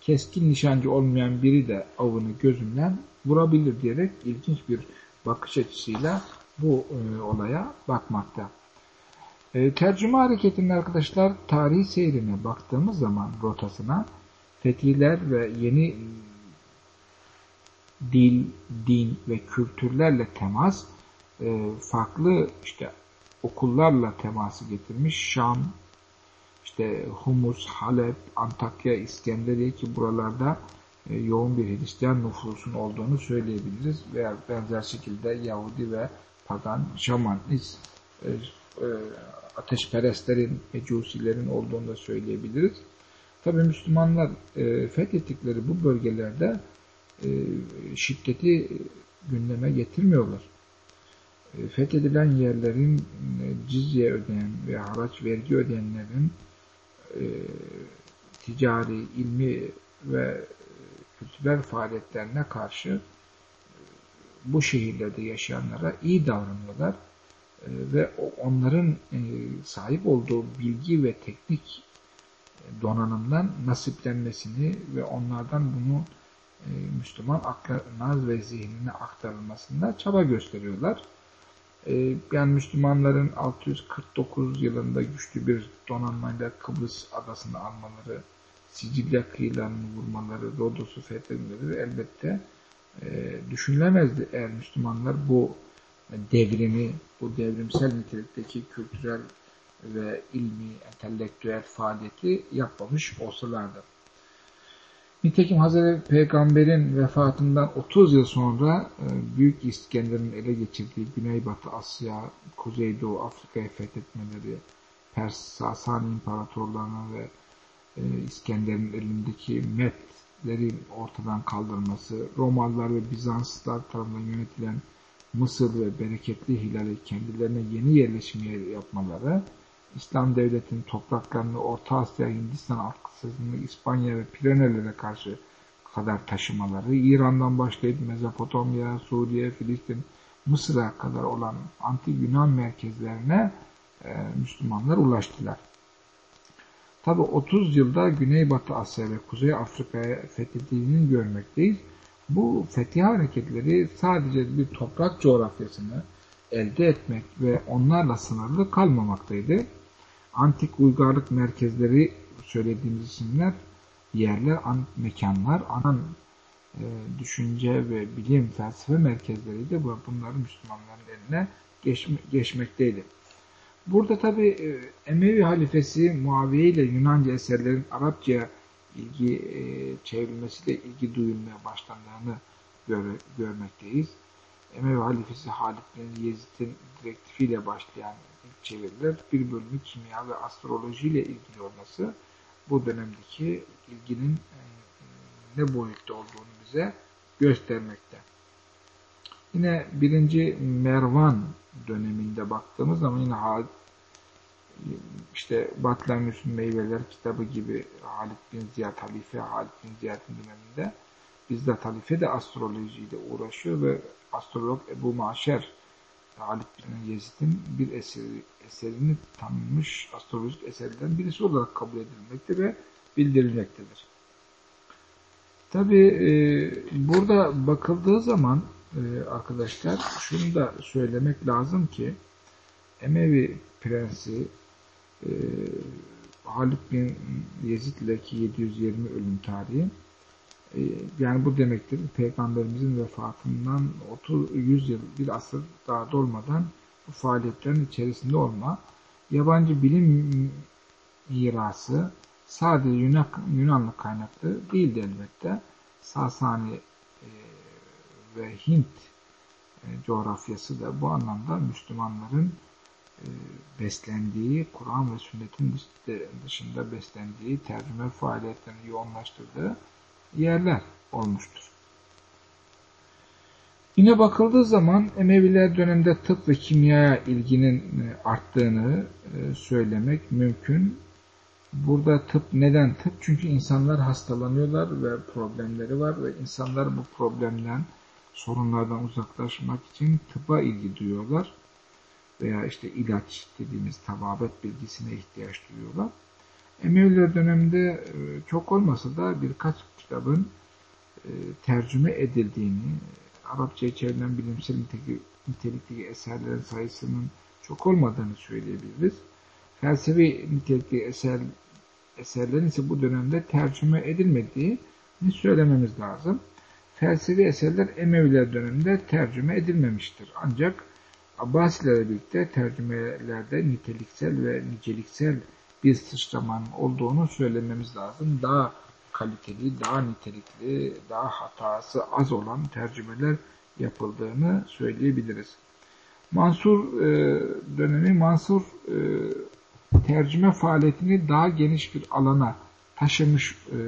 Keskin nişancı olmayan biri de avını gözünden vurabilir diyerek ilginç bir bakış açısıyla bu e, olaya bakmakta. E, tercüme hareketinin arkadaşlar tarihi seyrine baktığımız zaman rotasına fetihler ve yeni dil, din ve kültürlerle temas e, farklı işte okullarla teması getirmiş. Şam, işte Humus, Halep, Antakya, İskenderiye ki buralarda yoğun bir Hristiyan nüfusun olduğunu söyleyebiliriz. Veya benzer şekilde Yahudi ve Pagan, Şamanist, e, e, ateşperestlerin, mecusilerin olduğunu da söyleyebiliriz. Tabi Müslümanlar e, fethettikleri bu bölgelerde e, şiddeti gündeme getirmiyorlar. E, fethedilen yerlerin e, cizye ödeyen ve haraç vergi ödeyenlerin e, ticari, ilmi ve kültürel faaliyetlerine karşı e, bu şehirlerde yaşayanlara iyi davranıyorlar e, ve onların e, sahip olduğu bilgi ve teknik donanımdan nasiplenmesini ve onlardan bunu Müslüman aklına ve zihnine aktarılmasında çaba gösteriyorlar. Yani Müslümanların 649 yılında güçlü bir donanmayla Kıbrıs adasını almaları, Sicilya kıyılarını vurmaları, Rodos'u fethetmeleri elbette e, düşünülemezdi eğer Müslümanlar bu devrimi, bu devrimsel nitelikteki kültürel ve ilmi, entelektüel faaliyeti yapmamış olsalardı. Nitekim Hazreti Peygamber'in vefatından 30 yıl sonra e, Büyük İskender'in ele geçirdiği Güneybatı Asya, Kuzeydoğu Afrika'yı fethetmeleri, Pers Sasani İmparatorlarına ve İskender'in elindeki metlerin ortadan kaldırması, Romalılar ve Bizanslılar tarafından yönetilen Mısır ve bereketli hilali kendilerine yeni yerleşmeye yapmaları, İslam devletinin topraklarını Orta Asya, Hindistan, Afrika'sını İspanya ve Pirenelere karşı kadar taşımaları, İran'dan başlayıp Mezopotamya, Suriye, Filistin, Mısır'a kadar olan antik Yunan merkezlerine e, Müslümanlar ulaştılar. Tabi 30 yılda Güneybatı Asya ve Kuzey Afrika'ya fethedildiğini görmekteyiz. Bu fetih hareketleri sadece bir toprak coğrafyasını elde etmek ve onlarla sınırlı kalmamaktaydı. Antik uygarlık merkezleri söylediğimiz isimler, yerler, mekanlar, anan e, düşünce ve bilim, felsefe merkezleriydi. Bunların Müslümanların eline geçme, geçmekteydi. Burada tabi e, Emevi halifesi Muaviye ile Yunanca eserlerin Arapça ilgi e, çevrilmesiyle ilgi duyulmaya başlandığını gör, görmekteyiz. Emevi halifesi Halid bin Yezid'in direktifiyle başlayan ilk çeviriler bir bölümü kimya ve astroloji ile ilgili olması bu dönemdeki ilginin e, ne boyutta olduğunu bize göstermekte. Yine birinci Mervan döneminde baktığımız zaman yine Halid işte Batlamyus'un Meyveler kitabı gibi Halid bin Ziyad Halife Halid bin Ziyad'ın döneminde bizzat halife de astrolojiyle uğraşıyor ve astrolog Ebu Maşer Halid bin Yezid'in bir eseri, eserini tanınmış astrolojik eserlerden birisi olarak kabul edilmekte ve bildirilmektedir. Tabi e, burada bakıldığı zaman arkadaşlar şunu da söylemek lazım ki Emevi prensi e, Halid bin Yezid ile ki 720 ölüm tarihi e, yani bu demektir Peygamberimizin vefatından 30 100 yıl bir asır daha dolmadan bu faaliyetlerin içerisinde olma yabancı bilim mirası sadece Yunan, Yunanlı kaynaklı değildi elbette. Sasani e, ve Hint e, coğrafyası da bu anlamda Müslümanların e, beslendiği, Kur'an ve sünnetin dışında beslendiği, tercüme faaliyetlerini yoğunlaştırdığı yerler olmuştur. Yine bakıldığı zaman Emeviler döneminde tıp ve kimyaya ilginin e, arttığını söylemek mümkün. Burada tıp neden tıp? Çünkü insanlar hastalanıyorlar ve problemleri var ve insanlar bu problemden, sorunlardan uzaklaşmak için tıbba ilgi duyuyorlar. Veya işte ilaç dediğimiz tababet bilgisine ihtiyaç duyuyorlar. Emeviler döneminde e, çok olmasa da birkaç kitabın e, tercüme edildiğini, Arapçaya çevrilen bilimsel nitelikteki eserlerin sayısının çok olmadığını söyleyebiliriz. Felsefi nitelikli eser, eserlerin ise bu dönemde tercüme edilmediğini söylememiz lazım. Felsefi eserler Emeviler döneminde tercüme edilmemiştir. Ancak Abbasilerle birlikte tercümelerde niteliksel ve niceliksel bir sıçramanın olduğunu söylememiz lazım. Daha kaliteli, daha nitelikli, daha hatası az olan tercümeler yapıldığını söyleyebiliriz. Mansur e, dönemi Mansur e, tercüme faaliyetini daha geniş bir alana taşımış e,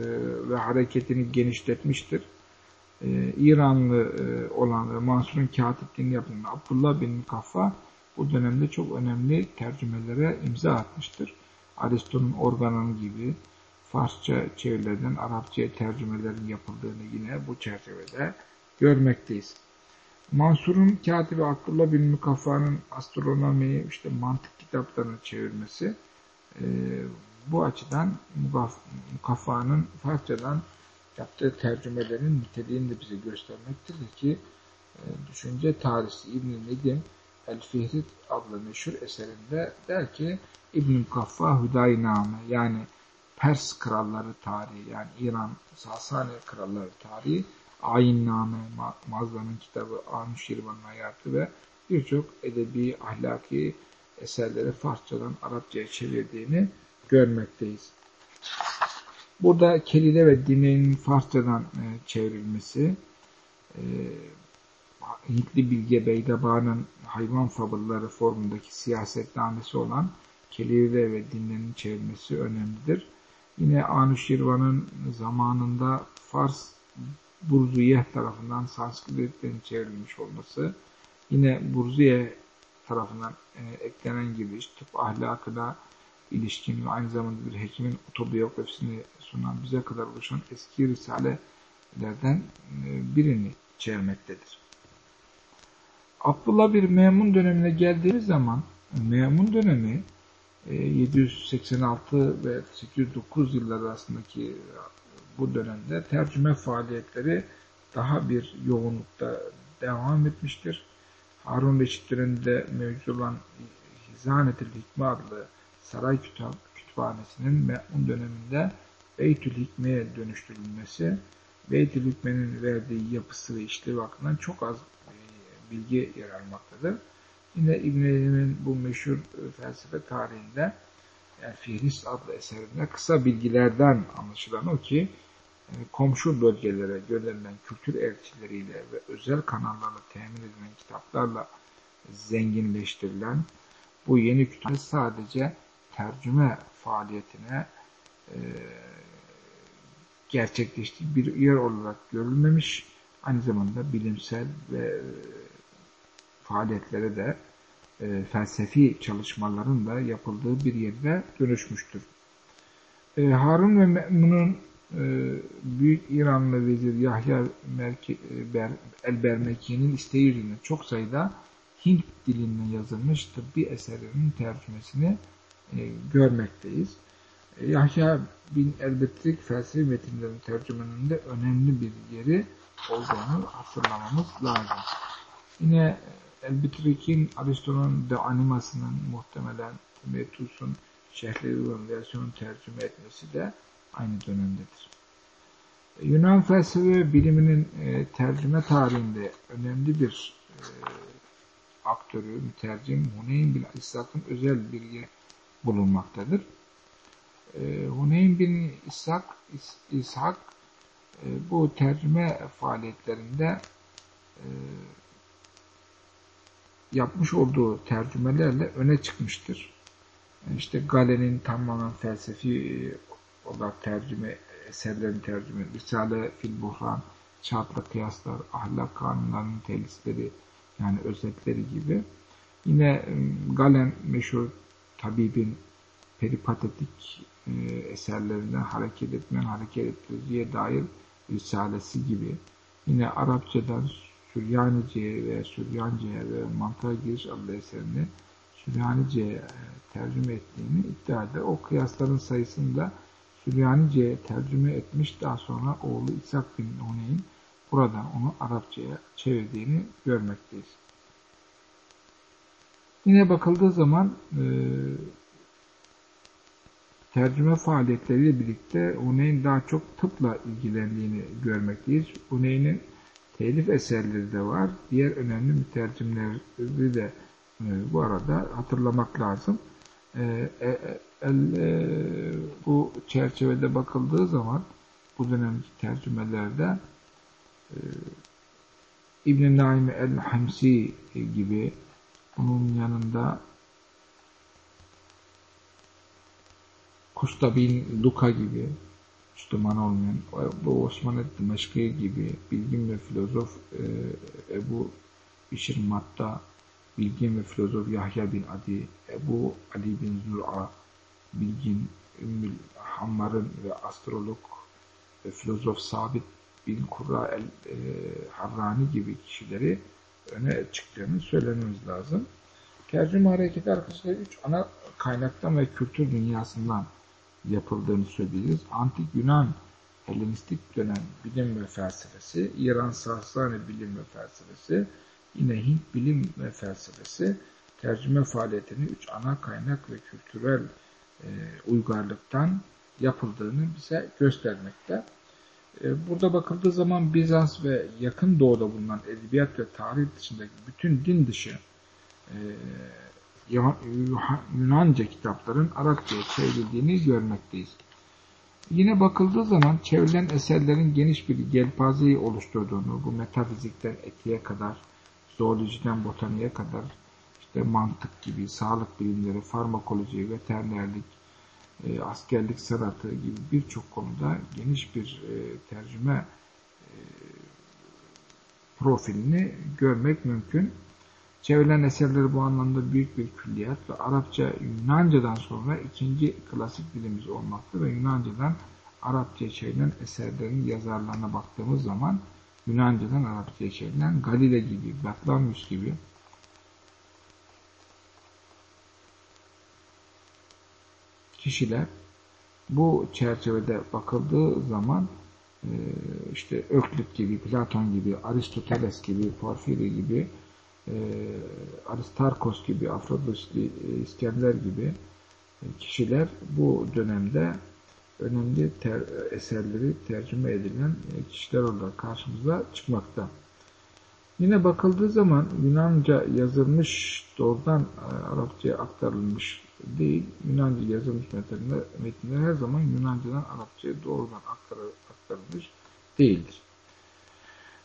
ve hareketini genişletmiştir. E, İranlı e, olan ve Mansur'un katipliğini yapan Abdullah bin Mukaffa bu dönemde çok önemli tercümelere imza atmıştır. Aristo'nun organon gibi Farsça çevirilerden Arapçaya tercümelerin yapıldığını yine bu çerçevede görmekteyiz. Mansur'un katibi Abdullah bin Mukaffa'nın astronomiyi işte mantık kitaplarını çevirmesi e, bu açıdan Mukaffa'nın Farsçadan yaptığı tercümelerin niteliğini de bize göstermektedir ki e, düşünce tarihi İbn-i Nedim El-Fihrit adlı meşhur eserinde der ki İbn-i Kaffa Hüdayname yani Pers kralları tarihi yani İran Sasani kralları tarihi Ayinname, Mazla'nın kitabı, Anuşirvan'ın hayatı ve birçok edebi, ahlaki eserleri Farsçadan Arapçaya çevirdiğini görmekteyiz. Burada Kelile ve Dinle'nin Farsçadan e, çevrilmesi, e, Hintli Bilge Beydaba'nın hayvan fabılları formundaki siyasetnamesi olan Kelile ve Dinle'nin çevrilmesi önemlidir. Yine Anuşirvan'ın zamanında Fars Burzuye tarafından Sanskrit'ten çevrilmiş olması, yine Burzuye tarafından e, eklenen gibi tıp ahlakına ilişkin ve aynı zamanda bir hekimin otobiyografisini sunan bize kadar oluşan eski risalelerden e, birini içermektedir. Abdullah bir Memun dönemine geldiğimiz zaman Memun dönemi 786 e, ve 809 yıllar arasındaki bu dönemde tercüme faaliyetleri daha bir yoğunlukta devam etmiştir. Harun Reşit döneminde mevcut olan Hizanet-i Hikme adlı saray kütüp kütüphanesinin Me'un döneminde Beytül Hikme'ye dönüştürülmesi, Beytül Hikme'nin verdiği yapısı ve işlevi hakkında çok az e, bilgi yer almaktadır. Yine İbn-i bu meşhur e, felsefe tarihinde yani Fihrist adlı eserinde kısa bilgilerden anlaşılan o ki komşu bölgelere gönderilen kültür elçileriyle ve özel kanallarla temin edilen kitaplarla zenginleştirilen bu yeni kütüphane sadece tercüme faaliyetine e, gerçekleştiği bir yer olarak görülmemiş. Aynı zamanda bilimsel ve e, faaliyetlere de e, felsefi çalışmaların da yapıldığı bir yerde dönüşmüştür. E, Harun ve Me'mun'un e, Büyük İranlı Vezir Yahya e, Ber, el-Bermeki'nin isteği üzerine çok sayıda Hint dilinden yazılmış tıbbi eserlerin tercümesini görmekteyiz. E, Yahya bin Elbetrik felsefi metinlerin tercümanında önemli bir yeri olduğunu hatırlamamız lazım. Yine Elbitrik'in Aristo'nun de animasının muhtemelen Metus'un Şehri versiyonu tercüme etmesi de aynı dönemdedir. Yunan felsefe biliminin e, tercüme tarihinde önemli bir e, aktörü, mütercim Huneyn bin İshak'ın özel yeri bulunmaktadır. E, Huneyn bin İshak, İs, İshak e, bu tercüme faaliyetlerinde e, yapmış olduğu tercümelerle öne çıkmıştır. İşte Galen'in tamamen felsefi e, olarak tercüme, eserlerini tercüme, Risale fil Buhran, çarpla kıyaslar, ahlak kanunlarının telisleri, yani özetleri gibi. Yine e, Galen meşhur tabibin peripatetik e, eserlerinden hareket etmen, hareket ettiriciye dair risalesi gibi. Yine Arapçadan Süryanice'ye ve Süryanca'ya ve Mantığa Giriş adlı eserini Süryanice'ye tercüme ettiğini iddia eder. O kıyasların sayısını da Süryanice'ye tercüme etmiş. Daha sonra oğlu İshak bin Huneyn buradan onu Arapçaya çevirdiğini görmekteyiz. Yine bakıldığı zaman e, tercüme faaliyetleriyle birlikte Huneyn daha çok tıpla ilgilendiğini görmekteyiz. Huneyn'in telif eserleri de var. Diğer önemli mütercimleri de e, bu arada hatırlamak lazım. E, e, el, e, bu çerçevede bakıldığı zaman bu dönemki tercümelerde e, İbn-i Naim el-Hamsi gibi bunun yanında Kusta bin Luka gibi Müslüman olmayan bu Osman Dimeşkı gibi bilgin ve filozof e, Ebu Bişir Matta bilgin ve filozof Yahya bin Adi Ebu Ali bin Zur'a bilgin Ümmül Hammar'ın ve astrolog ve filozof Sabit bin Kurra el e, Harrani gibi kişileri öne çıktığını söylememiz lazım. Tercüme hareketi arkadaşlar üç ana kaynaktan ve kültür dünyasından yapıldığını söyleyebiliriz. Antik Yunan Helenistik dönem bilim ve felsefesi, İran Sasani bilim ve felsefesi, yine Hint bilim ve felsefesi tercüme faaliyetini üç ana kaynak ve kültürel e, uygarlıktan yapıldığını bize göstermekte. E, burada bakıldığı zaman Bizans ve yakın doğuda bulunan edebiyat ve tarih dışındaki bütün din dışı e, Yunanca kitapların Arapçaya çevrildiğini görmekteyiz. Yine bakıldığı zaman çevrilen eserlerin geniş bir gelpazeyi oluşturduğunu, bu metafizikten etiğe kadar, zoolojiden botaniğe kadar, işte mantık gibi, sağlık bilimleri, farmakoloji, veterinerlik, e, askerlik sanatı gibi birçok konuda geniş bir e, tercüme e, profilini görmek mümkün. Çevrilen eserleri bu anlamda büyük bir külliyat ve Arapça Yunanca'dan sonra ikinci klasik dilimiz olmakta ve Yunanca'dan Arapçaya çevrilen eserlerin yazarlarına baktığımız zaman Yunanca'dan Arapçaya çevrilen Galile gibi, Batlamyus gibi kişiler bu çerçevede bakıldığı zaman işte Öklit gibi, Platon gibi, Aristoteles gibi, Porfiri gibi e, Aristarkos gibi, Afrodosli, e, İskender gibi e, kişiler bu dönemde önemli ter, eserleri tercüme edilen e, kişiler olarak karşımıza çıkmakta. Yine bakıldığı zaman Yunanca yazılmış, doğrudan e, Arapçaya aktarılmış değil. Yunanca yazılmış metinler, metinler her zaman Yunanca'dan Arapçaya doğrudan aktarılmış değildir.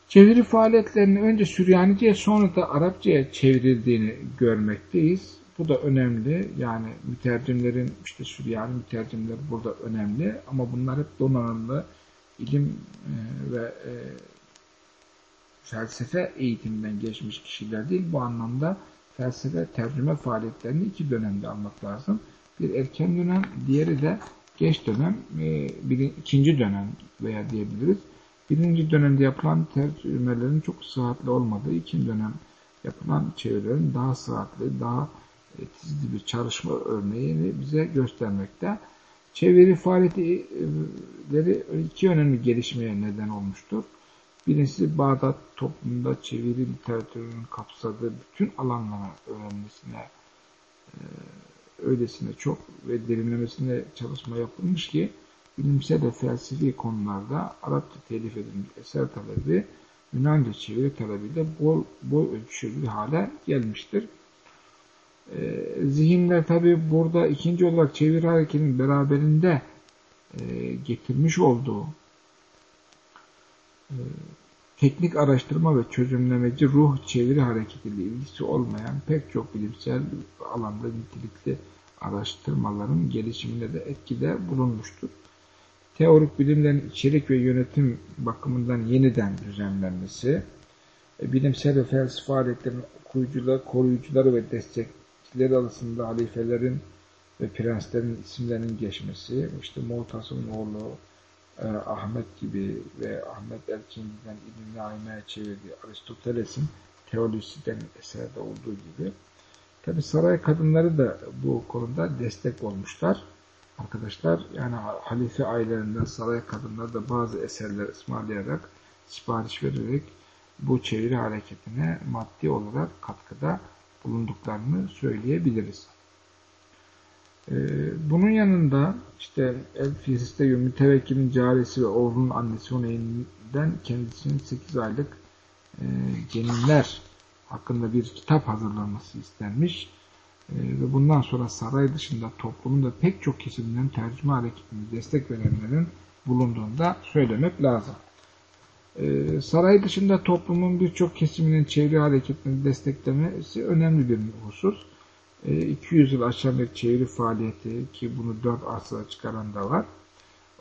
Çeviri faaliyetlerinin önce Süryanice'ye sonra da Arapça'ya çevrildiğini görmekteyiz. Bu da önemli. Yani mütercimlerin işte Süryani mütercimleri burada önemli ama bunlar hep donanımlı ilim e, ve e, felsefe eğitiminden geçmiş kişiler değil. Bu anlamda felsefe tercüme faaliyetlerini iki dönemde almak lazım. Bir erken dönem, diğeri de geç dönem, e, bir, ikinci dönem veya diyebiliriz. Birinci dönemde yapılan tercümelerin çok sıhhatli olmadığı, ikinci dönem yapılan çevirilerin daha sıhhatli, daha e, tizli bir çalışma örneğini bize göstermekte. Çeviri faaliyetleri iki önemli gelişmeye neden olmuştur. Birincisi Bağdat toplumunda çeviri literatürünün kapsadığı bütün alanlara öğrenmesine e, öylesine çok ve derinlemesine çalışma yapılmış ki bilimsel ve felsefi konularda Arapça telif edilmiş eser talebi Yunanca çeviri talebiyle bol, bol ölçülü hale gelmiştir. E, zihinler tabi burada ikinci olarak çeviri hareketinin beraberinde e, getirmiş olduğu e, teknik araştırma ve çözümlemeci ruh çeviri hareketiyle ilgisi olmayan pek çok bilimsel alanda nitelikli araştırmaların gelişimine de etkide bulunmuştur. Teorik bilimlerin içerik ve yönetim bakımından yeniden düzenlenmesi, e, bilimsel ve felsefe faaliyetlerin okuyucular, koruyucuları ve destekçileri arasında halifelerin ve prenslerin isimlerinin geçmesi, işte Mu'tasım'ın oğlu e, Ahmet gibi ve Ahmet Elçin'den İbn-i Naime'ye çevirdiği Aristoteles'in teolojiden eserde olduğu gibi Tabi saray kadınları da bu konuda destek olmuşlar. Arkadaşlar yani halife ailelerinden saray kadınları da bazı eserler ısmarlayarak, sipariş vererek bu çeviri hareketine maddi olarak katkıda bulunduklarını söyleyebiliriz. Ee, bunun yanında işte El Fiziste mütevekkilin carisi ve oğlunun annesi Huneyin'den kendisinin 8 aylık e, gelinler hakkında bir kitap hazırlanması istenmiş. E, ve bundan sonra saray dışında toplumun pek çok kesiminden tercüme hareketine destek verenlerin bulunduğunu da söylemek lazım. E, saray dışında toplumun birçok kesiminin çevre hareketini desteklemesi önemli bir husus. E, 200 yıl aşan bir çeviri faaliyeti ki bunu 4 asıra çıkaran da var.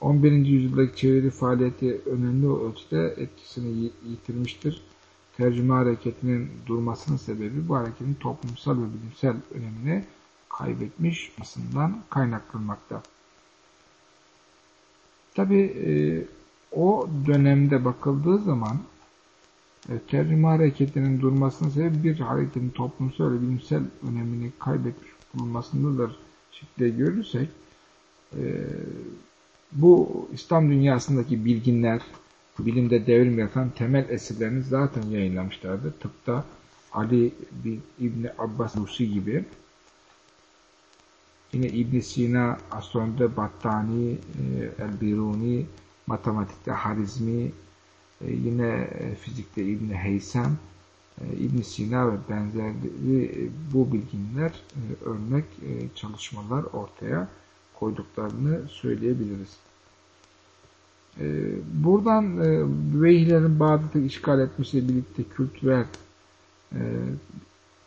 11. yüzyıldaki çeviri faaliyeti önemli ölçüde etkisini yitirmiştir tercüme hareketinin durmasının sebebi bu hareketin toplumsal ve bilimsel önemini kaybetmiş olmasından kaynaklanmakta. Tabi e, o dönemde bakıldığı zaman e, tercüme hareketinin durmasının sebebi bir hareketin toplumsal ve bilimsel önemini kaybetmiş bulunmasındadır şekilde görürsek e, bu İslam dünyasındaki bilginler, bilimde devrim yaratan temel eserlerini zaten yayınlamışlardı. Tıpta Ali bin İbni Abbas Rusi gibi yine İbn Sina, astronomide Battani, e, El-Biruni, matematikte Harizmi, yine e, fizikte İbn Heysem, İbn Sina ve benzeri bu bilginler örnek çalışmalar ortaya koyduklarını söyleyebiliriz. Buradan e, Büveyhilerin Bağdat'ı işgal etmesiyle birlikte kültürel e,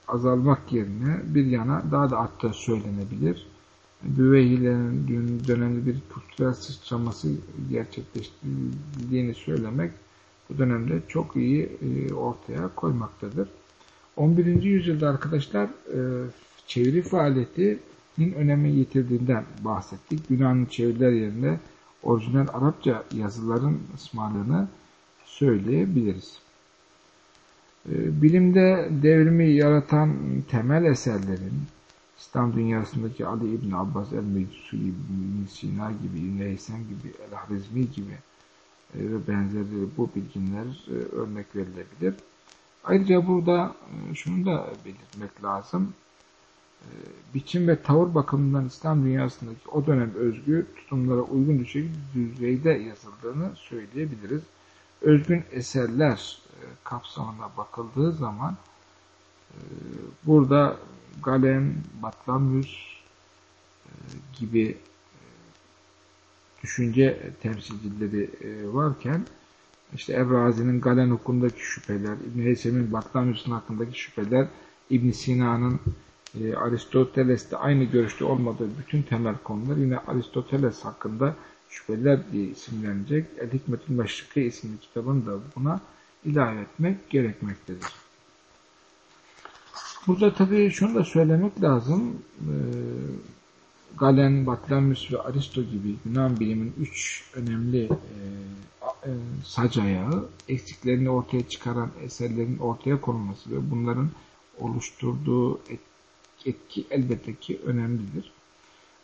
azalmak yerine bir yana daha da arttığı söylenebilir. Büveyhilerin dönemde bir kültürel sıçraması gerçekleştiğini söylemek bu dönemde çok iyi e, ortaya koymaktadır. 11. yüzyılda arkadaşlar çeviri faaliyetinin önemi yitirdiğinden bahsettik. Yunanlı çeviriler yerine orijinal Arapça yazıların ısmarlığını söyleyebiliriz. Ee, bilimde devrimi yaratan temel eserlerin İslam dünyasındaki Ali İbn Abbas el-Mecdusi gibi, İbn Sina gibi, İbn Heysem gibi, El-Harizmi gibi e, ve benzeri bu bilginler e, örnek verilebilir. Ayrıca burada e, şunu da belirtmek lazım. Biçim ve tavır bakımından İslam dünyasındaki o dönem özgü tutumlara uygun düşük düzeyde yazıldığını söyleyebiliriz. Özgün eserler e, kapsamına bakıldığı zaman e, burada Galen, Batlamyus e, gibi düşünce temsilcileri varken işte Ebrazi'nin Galen hukukundaki şüpheler, İbn Heysem'in Batlamyus'un hakkındaki şüpheler, İbn Sina'nın e, Aristoteles'te aynı görüşte olmadığı bütün temel konular yine Aristoteles hakkında şüpheler diye isimlenecek. El Hikmetül Meşriki isimli kitabını da buna ilave etmek gerekmektedir. Burada tabii şunu da söylemek lazım. E, Galen, Batlamyus ve Aristo gibi Yunan bilimin üç önemli e, e, sac ayağı eksiklerini ortaya çıkaran eserlerin ortaya konulması ve bunların oluşturduğu etki elbette ki önemlidir.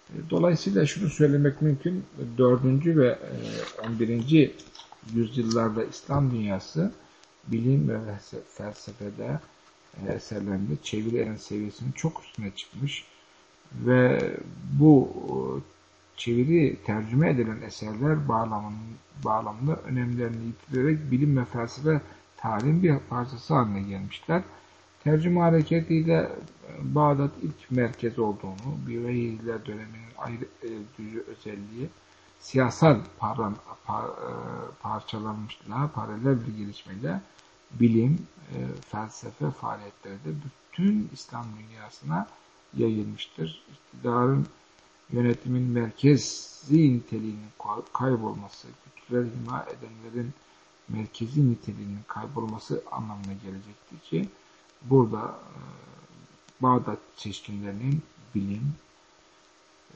E, dolayısıyla şunu söylemek mümkün. 4. ve 11. E, yüzyıllarda İslam dünyası bilim ve felsefede e, eserlerinde çeviri seviyesinin çok üstüne çıkmış ve bu çeviri tercüme edilen eserler bağlamının, bağlamında önemlerini yitirerek bilim ve felsefe tarihin bir parçası haline gelmişler. Tercüme hareketiyle e, Bağdat ilk merkez olduğunu, bir vehiyler döneminin ayrı e, özelliği, siyasal paran, par, e, parçalanmışlığa, paralel bir gelişmeyle bilim, e, felsefe faaliyetleri de bütün İslam dünyasına yayılmıştır. İktidarın yönetimin merkezi niteliğinin kaybolması, kültürel hima edenlerin merkezi niteliğinin kaybolması anlamına gelecektir ki burada e, Bağdat seçkinlerinin bilim e,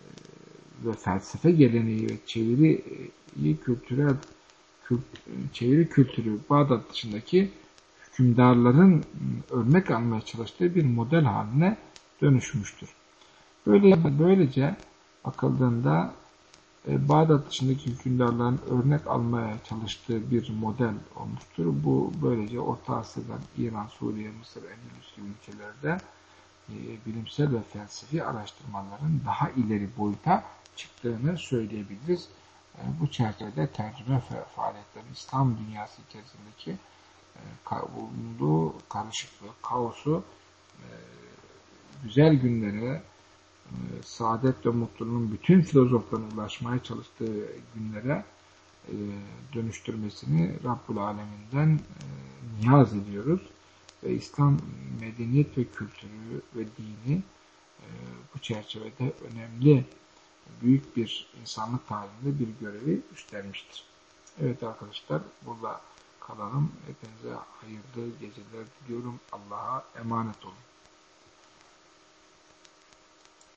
ve felsefe geleneği ve çeviri kültürel kült, çeviri kültürü Bağdat dışındaki hükümdarların örnek almaya çalıştığı bir model haline dönüşmüştür. Böyle, böylece bakıldığında e, Bağdat dışındaki hükümdarların örnek almaya çalıştığı bir model olmuştur. Bu böylece Orta Asya'dan İran, Suriye, Mısır, Endülüs gibi ülkelerde e, bilimsel ve felsefi araştırmaların daha ileri boyuta çıktığını söyleyebiliriz. E, bu çerçevede tercüme faaliyetleri İslam dünyası içerisindeki bulunduğu karışıklığı, kaosu güzel günlere e, saadet ve mutluluğun bütün filozofların ulaşmaya çalıştığı günlere e, dönüştürmesini Rabbul Aleminden e, niyaz ediyoruz. Ve İslam medeniyet ve kültürü ve dini bu çerçevede önemli büyük bir insanlık tarihinde bir görevi üstlenmiştir. Evet arkadaşlar burada kalalım. Hepinize hayırlı geceler diliyorum. Allah'a emanet olun.